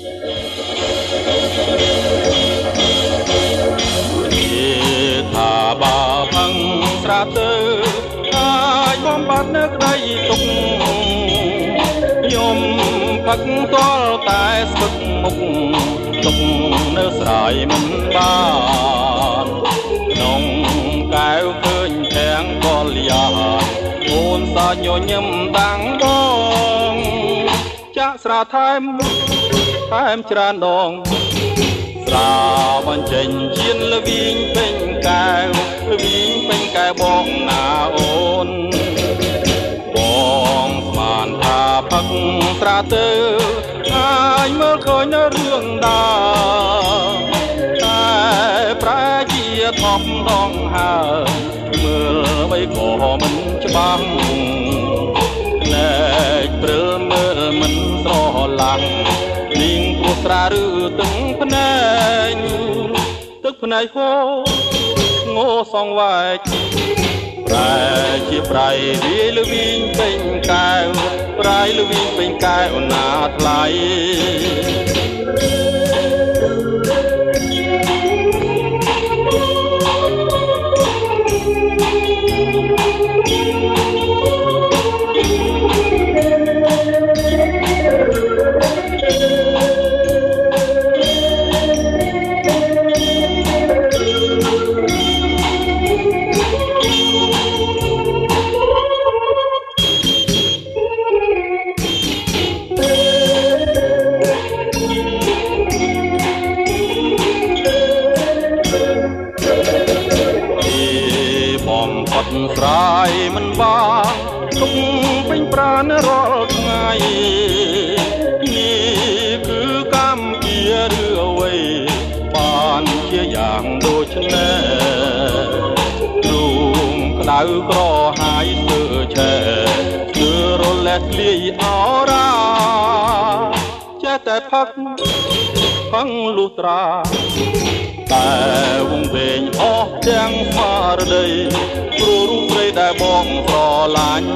ថាបាផឹងស្រាទៅអាចបំបត្តិនៅក្តីទុកខ្ញុំផឹកទាល់តែស្ពឹកមុខទុកនៅស្រ័យមិនបានក្នុងកែវឃើញទាំងកលយាអូនសាញញឹមដាំងបងចាក់ស្រាថែម ថែមច្រើនដងស្រាបញ្ចេញជៀនលវីងពេញកែវលវីងពេញកែវបងណាអូនបងស្មានថាផឹកស្រាទៅអាចមើលឃើញនៅរឿងដាតែប្រែជាថប់ដងហើមើលអ្វីក៏មិនច្បាស់ណែកព្រើមើលមិនស្រឡាំង នាងព្រោះស្រាឬទឹកភ្នែកទឹកភ្នែកហូងោសងវែកប្រែជាប្រៃវាលវីងពេញកែវប្រៃលវីងពេញកែវណាថ្លៃបំ តស្រាយមិនបានទុកពេញប្រាណរាល់ថ្ងៃនេះគឺកម្មជាឬអ្វីបានជាយ៉ាងដូចនេះរូងក្តៅក្រហាយស្ទើឆែគឺរលេះលាយអរាចេះតែផឹកផឹងលុះត្រាតែវងវែងអស់ទាំងស្មា រតីព្រោះរូបស្រីដែលបងស្រឡាញ់